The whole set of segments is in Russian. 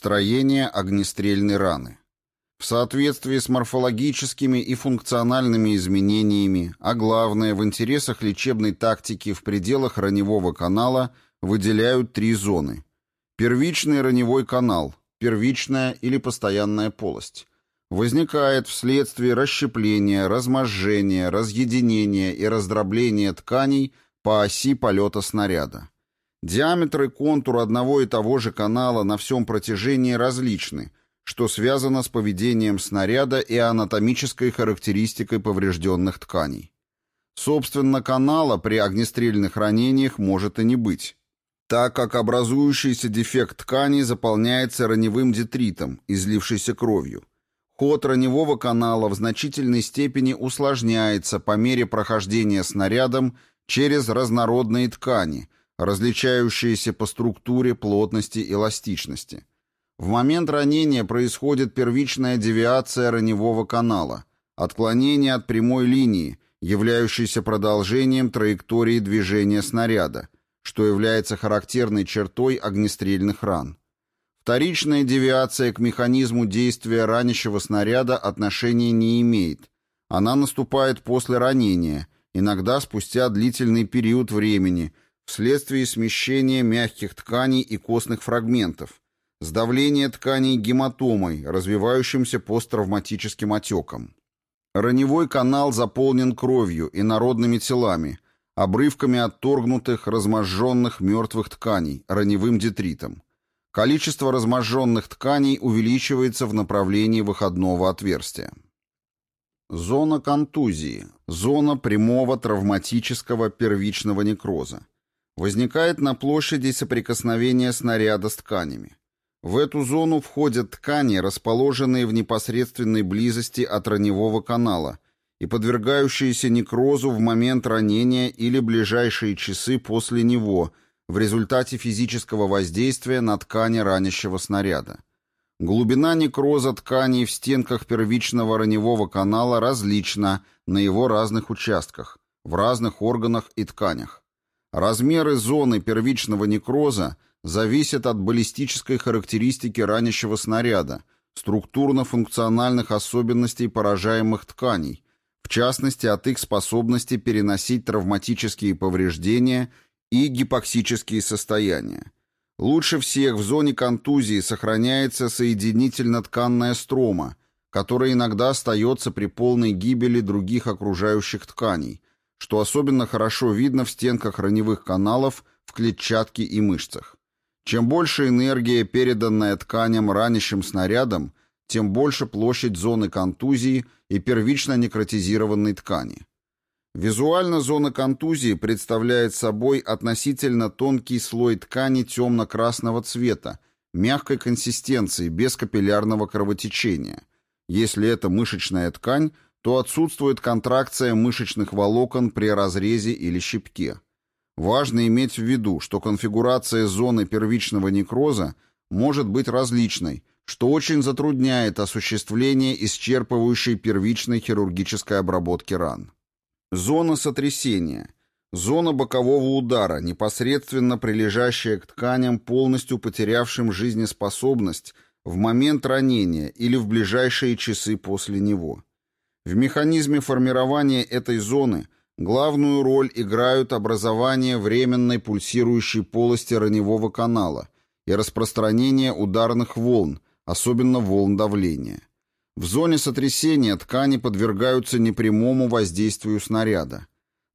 Строение огнестрельной раны. В соответствии с морфологическими и функциональными изменениями, а главное, в интересах лечебной тактики в пределах раневого канала выделяют три зоны. Первичный раневой канал, первичная или постоянная полость, возникает вследствие расщепления, разможжения, разъединения и раздробления тканей по оси полета снаряда. Диаметр и контур одного и того же канала на всем протяжении различны, что связано с поведением снаряда и анатомической характеристикой поврежденных тканей. Собственно, канала при огнестрельных ранениях может и не быть, так как образующийся дефект ткани заполняется раневым детритом, излившейся кровью. Ход раневого канала в значительной степени усложняется по мере прохождения снарядом через разнородные ткани, различающиеся по структуре, плотности, эластичности. В момент ранения происходит первичная девиация раневого канала, отклонение от прямой линии, являющейся продолжением траектории движения снаряда, что является характерной чертой огнестрельных ран. Вторичная девиация к механизму действия ранящего снаряда отношения не имеет. Она наступает после ранения, иногда спустя длительный период времени, вследствие смещения мягких тканей и костных фрагментов, Сдавление тканей гематомой, развивающимся посттравматическим отеком. Раневой канал заполнен кровью и народными телами, обрывками отторгнутых, разможженных мертвых тканей, раневым детритом. Количество разможженных тканей увеличивается в направлении выходного отверстия. Зона контузии. Зона прямого травматического первичного некроза. Возникает на площади соприкосновения снаряда с тканями. В эту зону входят ткани, расположенные в непосредственной близости от раневого канала и подвергающиеся некрозу в момент ранения или ближайшие часы после него в результате физического воздействия на ткани ранящего снаряда. Глубина некроза тканей в стенках первичного раневого канала различна на его разных участках, в разных органах и тканях. Размеры зоны первичного некроза – зависит от баллистической характеристики ранящего снаряда, структурно-функциональных особенностей поражаемых тканей, в частности от их способности переносить травматические повреждения и гипоксические состояния. Лучше всех в зоне контузии сохраняется соединительно-тканная строма, которая иногда остается при полной гибели других окружающих тканей, что особенно хорошо видно в стенках раневых каналов в клетчатке и мышцах. Чем больше энергия, переданная тканям ранящим снарядом, тем больше площадь зоны контузии и первично некротизированной ткани. Визуально зона контузии представляет собой относительно тонкий слой ткани темно-красного цвета, мягкой консистенции, без капиллярного кровотечения. Если это мышечная ткань, то отсутствует контракция мышечных волокон при разрезе или щипке. Важно иметь в виду, что конфигурация зоны первичного некроза может быть различной, что очень затрудняет осуществление исчерпывающей первичной хирургической обработки ран. Зона сотрясения. Зона бокового удара, непосредственно прилежащая к тканям, полностью потерявшим жизнеспособность в момент ранения или в ближайшие часы после него. В механизме формирования этой зоны – Главную роль играют образование временной пульсирующей полости раневого канала и распространение ударных волн, особенно волн давления. В зоне сотрясения ткани подвергаются непрямому воздействию снаряда.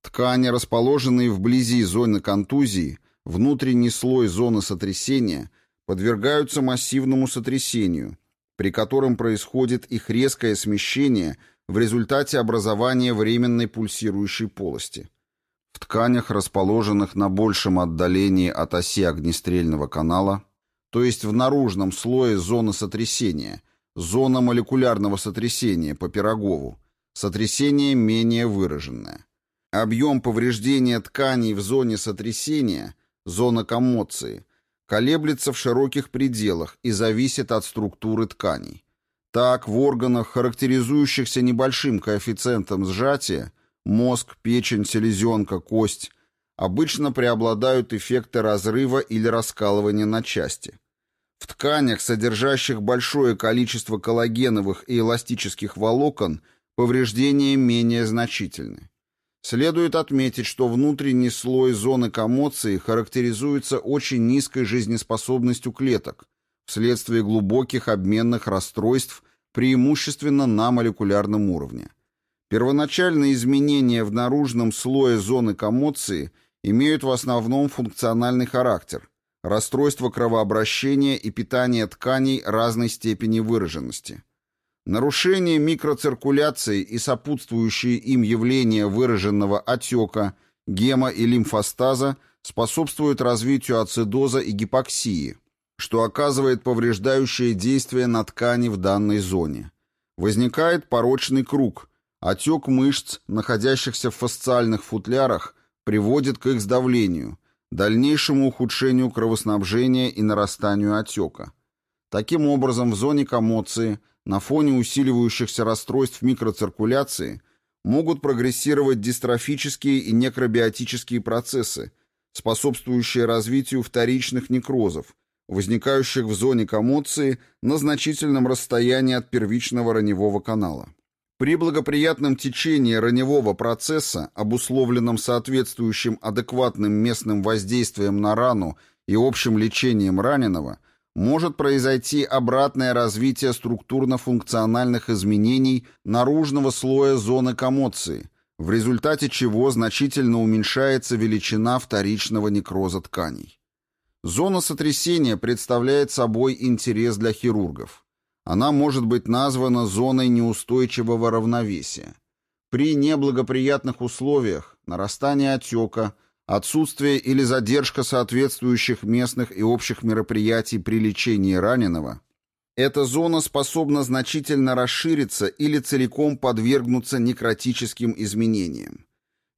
Ткани, расположенные вблизи зоны контузии, внутренний слой зоны сотрясения, подвергаются массивному сотрясению, при котором происходит их резкое смещение – в результате образования временной пульсирующей полости. В тканях, расположенных на большем отдалении от оси огнестрельного канала, то есть в наружном слое зоны сотрясения, зона молекулярного сотрясения по Пирогову, сотрясение менее выраженное. Объем повреждения тканей в зоне сотрясения, зона коммоции, колеблется в широких пределах и зависит от структуры тканей. Так, в органах, характеризующихся небольшим коэффициентом сжатия, мозг, печень, селезенка, кость, обычно преобладают эффекты разрыва или раскалывания на части. В тканях, содержащих большое количество коллагеновых и эластических волокон, повреждения менее значительны. Следует отметить, что внутренний слой зоны комоции характеризуется очень низкой жизнеспособностью клеток вследствие глубоких обменных расстройств преимущественно на молекулярном уровне. Первоначальные изменения в наружном слое зоны комоции имеют в основном функциональный характер, расстройство кровообращения и питания тканей разной степени выраженности. Нарушение микроциркуляции и сопутствующие им явления выраженного отека, гемо- и лимфостаза способствуют развитию ацидоза и гипоксии, что оказывает повреждающее действие на ткани в данной зоне. Возникает порочный круг. Отек мышц, находящихся в фасциальных футлярах, приводит к их сдавлению, дальнейшему ухудшению кровоснабжения и нарастанию отека. Таким образом, в зоне комоции, на фоне усиливающихся расстройств микроциркуляции, могут прогрессировать дистрофические и некробиотические процессы, способствующие развитию вторичных некрозов, возникающих в зоне комоции на значительном расстоянии от первичного раневого канала. При благоприятном течении раневого процесса, обусловленном соответствующим адекватным местным воздействием на рану и общим лечением раненого, может произойти обратное развитие структурно-функциональных изменений наружного слоя зоны комоции, в результате чего значительно уменьшается величина вторичного некроза тканей. Зона сотрясения представляет собой интерес для хирургов. Она может быть названа зоной неустойчивого равновесия. При неблагоприятных условиях, нарастание отека, отсутствие или задержка соответствующих местных и общих мероприятий при лечении раненого, эта зона способна значительно расшириться или целиком подвергнуться некротическим изменениям.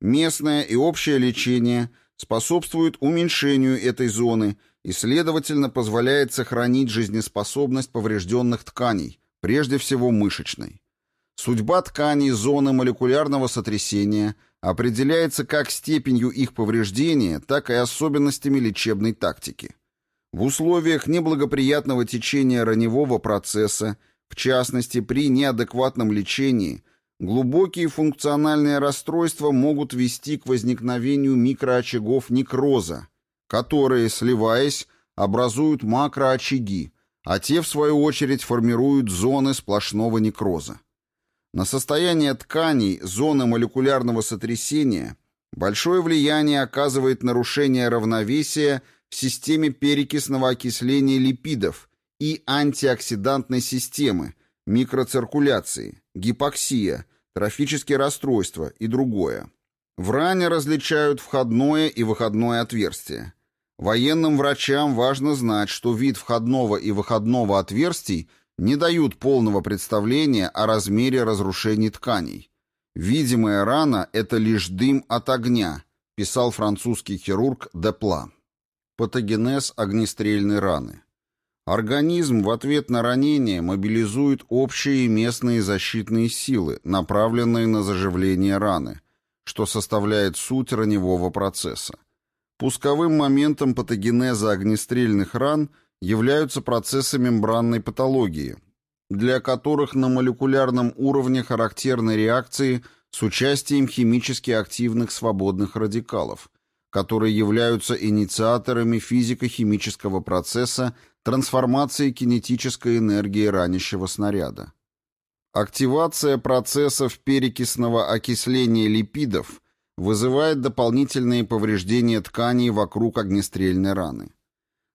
Местное и общее лечение способствует уменьшению этой зоны – и, следовательно, позволяет сохранить жизнеспособность поврежденных тканей, прежде всего мышечной. Судьба тканей зоны молекулярного сотрясения определяется как степенью их повреждения, так и особенностями лечебной тактики. В условиях неблагоприятного течения раневого процесса, в частности при неадекватном лечении, глубокие функциональные расстройства могут вести к возникновению микроочагов некроза, которые, сливаясь, образуют макроочаги, а те, в свою очередь, формируют зоны сплошного некроза. На состояние тканей зоны молекулярного сотрясения большое влияние оказывает нарушение равновесия в системе перекисного окисления липидов и антиоксидантной системы, микроциркуляции, гипоксия, трофические расстройства и другое. В ране различают входное и выходное отверстие. Военным врачам важно знать, что вид входного и выходного отверстий не дают полного представления о размере разрушений тканей. Видимая рана – это лишь дым от огня, писал французский хирург Депла. Патогенез огнестрельной раны. Организм в ответ на ранение мобилизует общие местные защитные силы, направленные на заживление раны, что составляет суть раневого процесса. Пусковым моментом патогенеза огнестрельных ран являются процессы мембранной патологии, для которых на молекулярном уровне характерны реакции с участием химически активных свободных радикалов, которые являются инициаторами физико-химического процесса трансформации кинетической энергии ранящего снаряда. Активация процессов перекисного окисления липидов вызывает дополнительные повреждения тканей вокруг огнестрельной раны.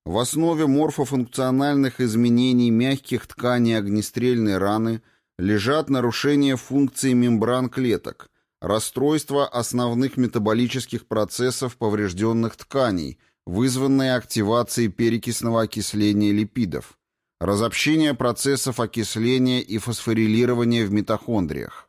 В основе морфофункциональных изменений мягких тканей огнестрельной раны лежат нарушения функции мембран клеток, расстройство основных метаболических процессов поврежденных тканей, вызванные активацией перекисного окисления липидов, разобщение процессов окисления и фосфорилирования в митохондриях.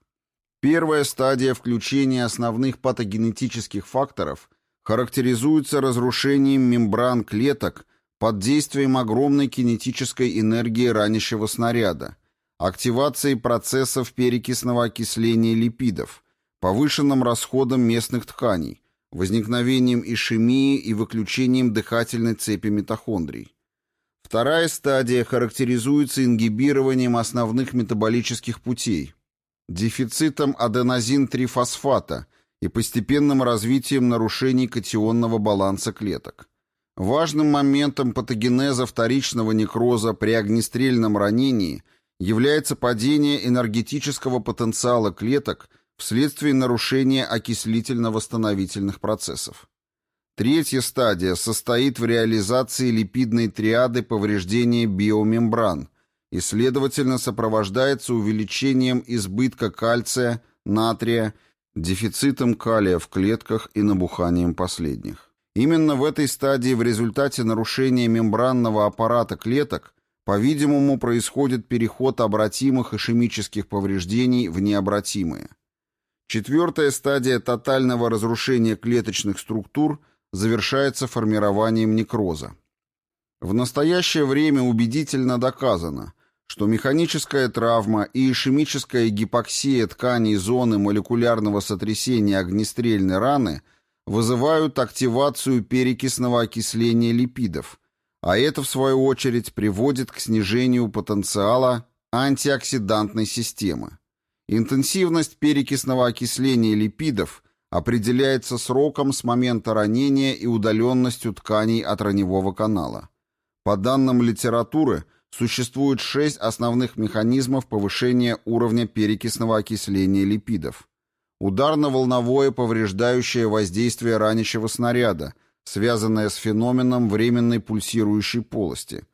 Первая стадия включения основных патогенетических факторов характеризуется разрушением мембран клеток под действием огромной кинетической энергии ранящего снаряда, активацией процессов перекисного окисления липидов, повышенным расходом местных тканей, возникновением ишемии и выключением дыхательной цепи митохондрий. Вторая стадия характеризуется ингибированием основных метаболических путей, дефицитом аденозин-трифосфата и постепенным развитием нарушений катионного баланса клеток. Важным моментом патогенеза вторичного некроза при огнестрельном ранении является падение энергетического потенциала клеток вследствие нарушения окислительно-восстановительных процессов. Третья стадия состоит в реализации липидной триады повреждения биомембран и, следовательно, сопровождается увеличением избытка кальция, натрия, дефицитом калия в клетках и набуханием последних. Именно в этой стадии в результате нарушения мембранного аппарата клеток, по-видимому, происходит переход обратимых ишемических повреждений в необратимые. Четвертая стадия тотального разрушения клеточных структур – завершается формированием некроза. В настоящее время убедительно доказано, что механическая травма и ишемическая гипоксия тканей зоны молекулярного сотрясения огнестрельной раны вызывают активацию перекисного окисления липидов, а это, в свою очередь, приводит к снижению потенциала антиоксидантной системы. Интенсивность перекисного окисления липидов – определяется сроком с момента ранения и удаленностью тканей от раневого канала. По данным литературы, существует шесть основных механизмов повышения уровня перекисного окисления липидов. Ударно-волновое повреждающее воздействие ранящего снаряда, связанное с феноменом временной пульсирующей полости.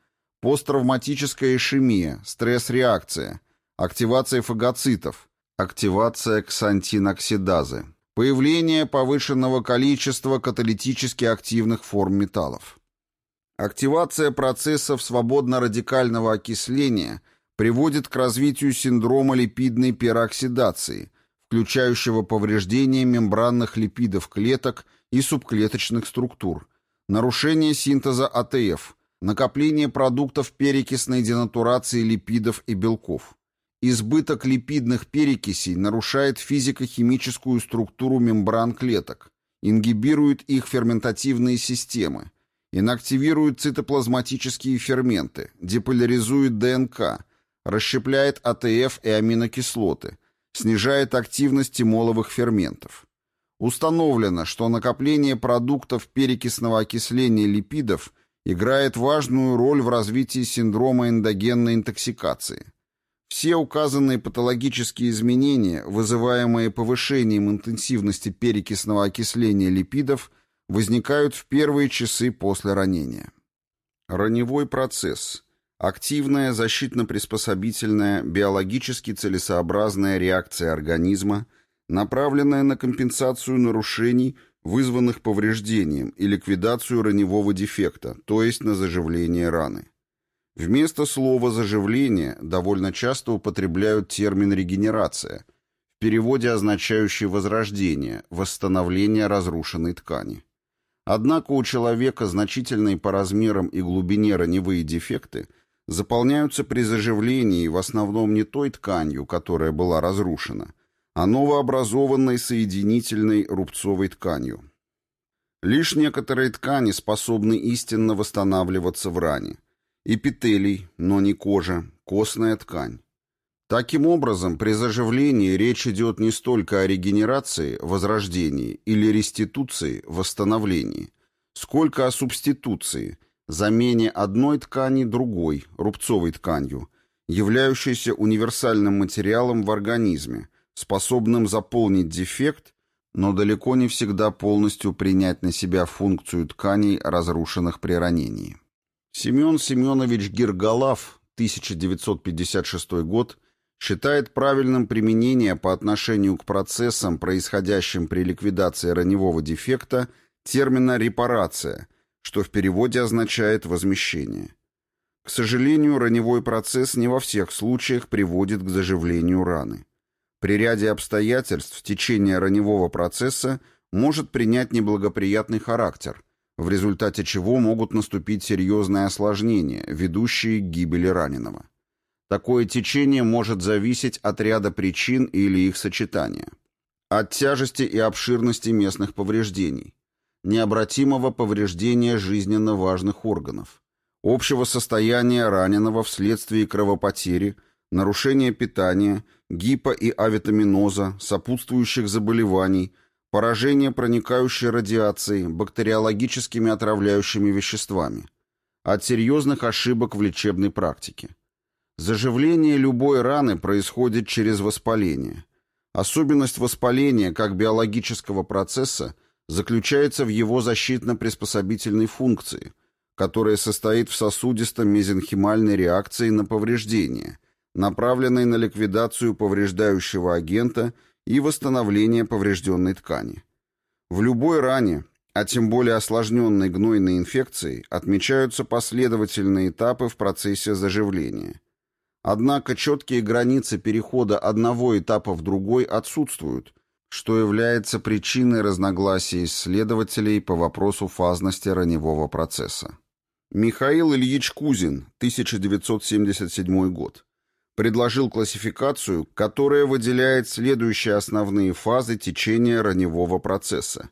Посттравматическая ишемия, стресс-реакция, активация фагоцитов, активация ксантиноксидазы. Появление повышенного количества каталитически активных форм металлов. Активация процессов свободно-радикального окисления приводит к развитию синдрома липидной пероксидации, включающего повреждение мембранных липидов клеток и субклеточных структур, нарушение синтеза АТФ, накопление продуктов перекисной денатурации липидов и белков. Избыток липидных перекисей нарушает физико-химическую структуру мембран клеток, ингибирует их ферментативные системы, инактивирует цитоплазматические ферменты, деполяризует ДНК, расщепляет АТФ и аминокислоты, снижает активность тимоловых ферментов. Установлено, что накопление продуктов перекисного окисления липидов играет важную роль в развитии синдрома эндогенной интоксикации – все указанные патологические изменения, вызываемые повышением интенсивности перекисного окисления липидов, возникают в первые часы после ранения. Раневой процесс – активная защитно-приспособительная, биологически целесообразная реакция организма, направленная на компенсацию нарушений, вызванных повреждением и ликвидацию раневого дефекта, то есть на заживление раны. Вместо слова «заживление» довольно часто употребляют термин «регенерация», в переводе означающий возрождение, восстановление разрушенной ткани. Однако у человека значительные по размерам и глубине раневые дефекты заполняются при заживлении в основном не той тканью, которая была разрушена, а новообразованной соединительной рубцовой тканью. Лишь некоторые ткани способны истинно восстанавливаться в ране – эпителий, но не кожа, костная ткань. Таким образом, при заживлении речь идет не столько о регенерации, возрождении или реституции, восстановлении, сколько о субституции, замене одной ткани другой, рубцовой тканью, являющейся универсальным материалом в организме, способным заполнить дефект, но далеко не всегда полностью принять на себя функцию тканей, разрушенных при ранении. Семен Семенович Гиргалав, 1956 год, считает правильным применение по отношению к процессам, происходящим при ликвидации раневого дефекта, термина «репарация», что в переводе означает «возмещение». К сожалению, раневой процесс не во всех случаях приводит к заживлению раны. При ряде обстоятельств течение раневого процесса может принять неблагоприятный характер, в результате чего могут наступить серьезные осложнения, ведущие к гибели раненого. Такое течение может зависеть от ряда причин или их сочетания. От тяжести и обширности местных повреждений, необратимого повреждения жизненно важных органов, общего состояния раненого вследствие кровопотери, нарушения питания, гипо- и авитаминоза, сопутствующих заболеваний, поражения проникающей радиацией, бактериологическими отравляющими веществами, от серьезных ошибок в лечебной практике. Заживление любой раны происходит через воспаление. Особенность воспаления как биологического процесса заключается в его защитно-приспособительной функции, которая состоит в сосудисто-мезенхимальной реакции на повреждение, направленной на ликвидацию повреждающего агента и восстановление поврежденной ткани. В любой ране, а тем более осложненной гнойной инфекцией, отмечаются последовательные этапы в процессе заживления – Однако четкие границы перехода одного этапа в другой отсутствуют, что является причиной разногласий исследователей по вопросу фазности раневого процесса. Михаил Ильич Кузин, 1977 год, предложил классификацию, которая выделяет следующие основные фазы течения раневого процесса.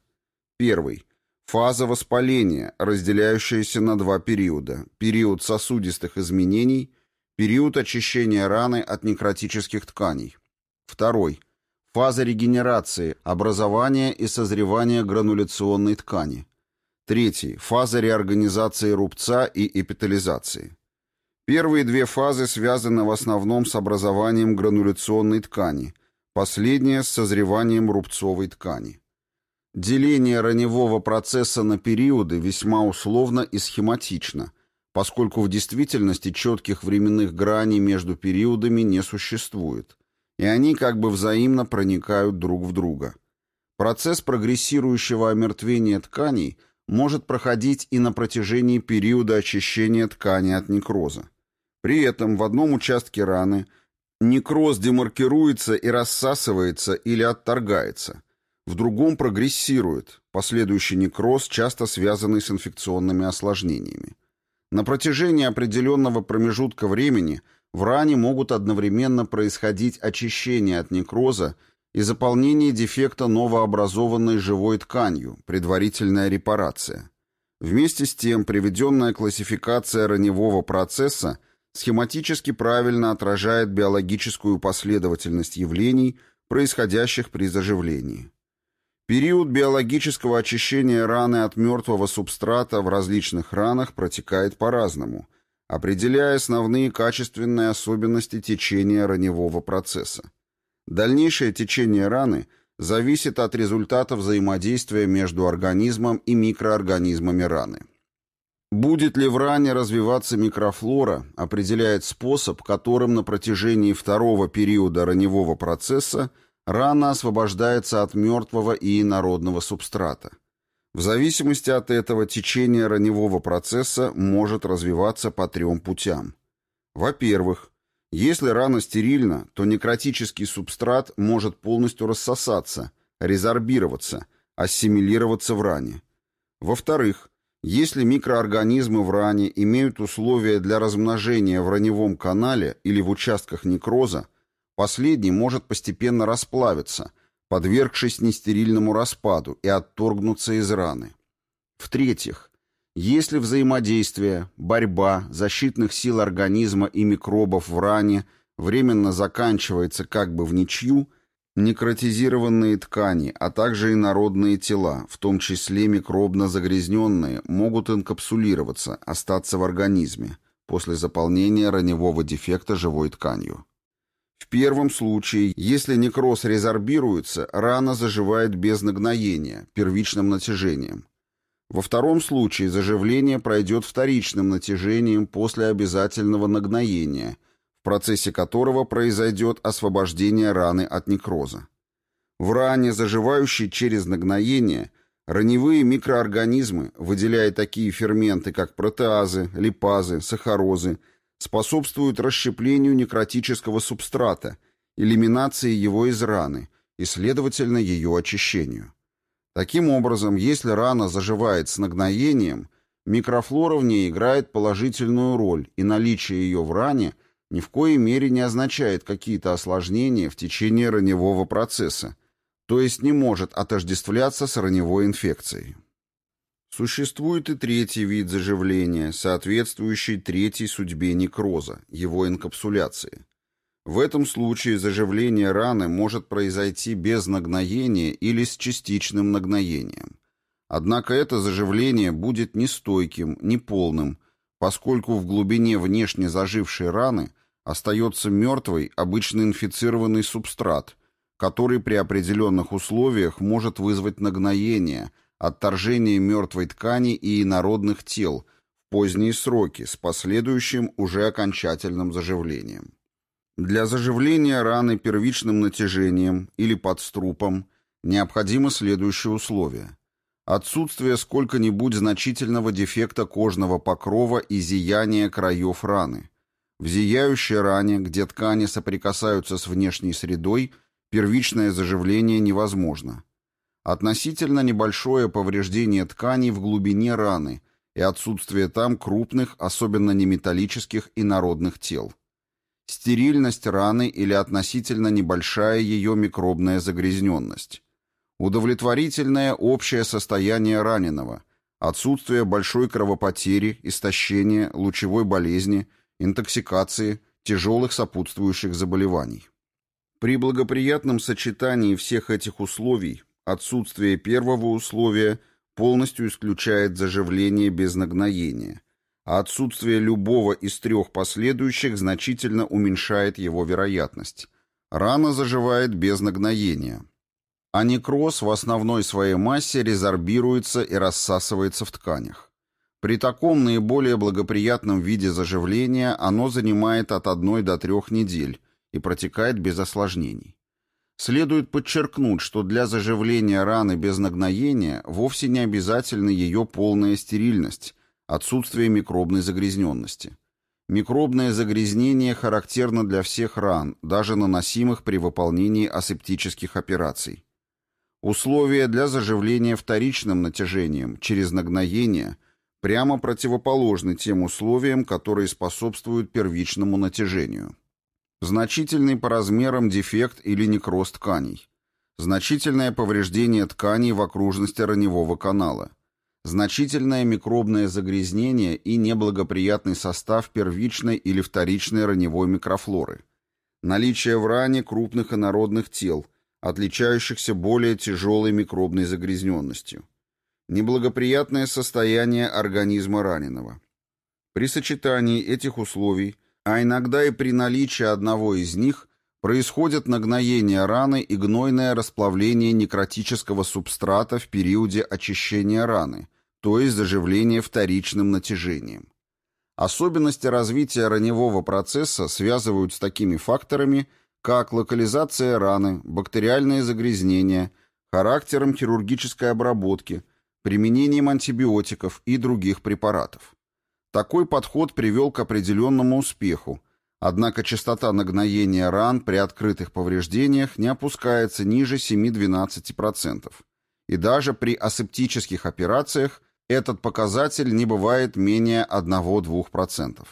Первый. Фаза воспаления, разделяющаяся на два периода. Период сосудистых изменений – Период очищения раны от некротических тканей. Второй. Фаза регенерации, образования и созревания грануляционной ткани. Третий. Фаза реорганизации рубца и эпитализации. Первые две фазы связаны в основном с образованием грануляционной ткани, последняя с созреванием рубцовой ткани. Деление раневого процесса на периоды весьма условно и схематично, поскольку в действительности четких временных граней между периодами не существует, и они как бы взаимно проникают друг в друга. Процесс прогрессирующего омертвения тканей может проходить и на протяжении периода очищения ткани от некроза. При этом в одном участке раны некроз демаркируется и рассасывается или отторгается, в другом прогрессирует, последующий некроз часто связанный с инфекционными осложнениями. На протяжении определенного промежутка времени в ране могут одновременно происходить очищение от некроза и заполнение дефекта новообразованной живой тканью, предварительная репарация. Вместе с тем приведенная классификация раневого процесса схематически правильно отражает биологическую последовательность явлений, происходящих при заживлении. Период биологического очищения раны от мертвого субстрата в различных ранах протекает по-разному, определяя основные качественные особенности течения раневого процесса. Дальнейшее течение раны зависит от результата взаимодействия между организмом и микроорганизмами раны. Будет ли в ране развиваться микрофлора, определяет способ, которым на протяжении второго периода раневого процесса – Рана освобождается от мертвого и инородного субстрата. В зависимости от этого течение раневого процесса может развиваться по трем путям. Во-первых, если рана стерильна, то некротический субстрат может полностью рассосаться, резорбироваться, ассимилироваться в ране. Во-вторых, если микроорганизмы в ране имеют условия для размножения в раневом канале или в участках некроза, Последний может постепенно расплавиться, подвергшись нестерильному распаду и отторгнуться из раны. В-третьих, если взаимодействие, борьба защитных сил организма и микробов в ране временно заканчивается как бы в ничью, некротизированные ткани, а также инородные тела, в том числе микробно загрязненные, могут инкапсулироваться, остаться в организме после заполнения раневого дефекта живой тканью. В первом случае, если некроз резорбируется, рана заживает без нагноения, первичным натяжением. Во втором случае заживление пройдет вторичным натяжением после обязательного нагноения, процессе которого произойдет освобождение раны от некроза. В ране, заживающей через нагноение, раневые микроорганизмы, выделяя такие ферменты, как протеазы, липазы, сахарозы – способствуют расщеплению некротического субстрата, элиминации его из раны и, следовательно, ее очищению. Таким образом, если рана заживает с нагноением, микрофлора в ней играет положительную роль, и наличие ее в ране ни в коей мере не означает какие-то осложнения в течение раневого процесса, то есть не может отождествляться с раневой инфекцией. Существует и третий вид заживления, соответствующий третьей судьбе некроза, его инкапсуляции. В этом случае заживление раны может произойти без нагноения или с частичным нагноением. Однако это заживление будет нестойким, неполным, поскольку в глубине внешне зажившей раны остается мертвый, обычно инфицированный субстрат, который при определенных условиях может вызвать нагноение – отторжение мертвой ткани и инородных тел в поздние сроки с последующим уже окончательным заживлением. Для заживления раны первичным натяжением или подструпом необходимо следующее условие. Отсутствие сколько-нибудь значительного дефекта кожного покрова и зияния краев раны. В зияющей ране, где ткани соприкасаются с внешней средой, первичное заживление невозможно – Относительно небольшое повреждение тканей в глубине раны и отсутствие там крупных, особенно неметаллических инородных тел. Стерильность раны или относительно небольшая ее микробная загрязненность. Удовлетворительное общее состояние раненого, отсутствие большой кровопотери, истощения, лучевой болезни, интоксикации, тяжелых сопутствующих заболеваний. При благоприятном сочетании всех этих условий Отсутствие первого условия полностью исключает заживление без нагноения, а отсутствие любого из трех последующих значительно уменьшает его вероятность. Рана заживает без нагноения. А некроз в основной своей массе резорбируется и рассасывается в тканях. При таком наиболее благоприятном виде заживления оно занимает от 1 до 3 недель и протекает без осложнений. Следует подчеркнуть, что для заживления раны без нагноения вовсе не обязательна ее полная стерильность, отсутствие микробной загрязненности. Микробное загрязнение характерно для всех ран, даже наносимых при выполнении асептических операций. Условия для заживления вторичным натяжением через нагноение прямо противоположны тем условиям, которые способствуют первичному натяжению. Значительный по размерам дефект или некроз тканей. Значительное повреждение тканей в окружности раневого канала. Значительное микробное загрязнение и неблагоприятный состав первичной или вторичной раневой микрофлоры. Наличие в ране крупных инородных тел, отличающихся более тяжелой микробной загрязненностью. Неблагоприятное состояние организма раненого. При сочетании этих условий – а иногда и при наличии одного из них происходит нагноение раны и гнойное расплавление некротического субстрата в периоде очищения раны, то есть заживление вторичным натяжением. Особенности развития раневого процесса связывают с такими факторами, как локализация раны, бактериальное загрязнение, характером хирургической обработки, применением антибиотиков и других препаратов. Такой подход привел к определенному успеху, однако частота нагноения ран при открытых повреждениях не опускается ниже 7-12%, и даже при асептических операциях этот показатель не бывает менее 1-2%.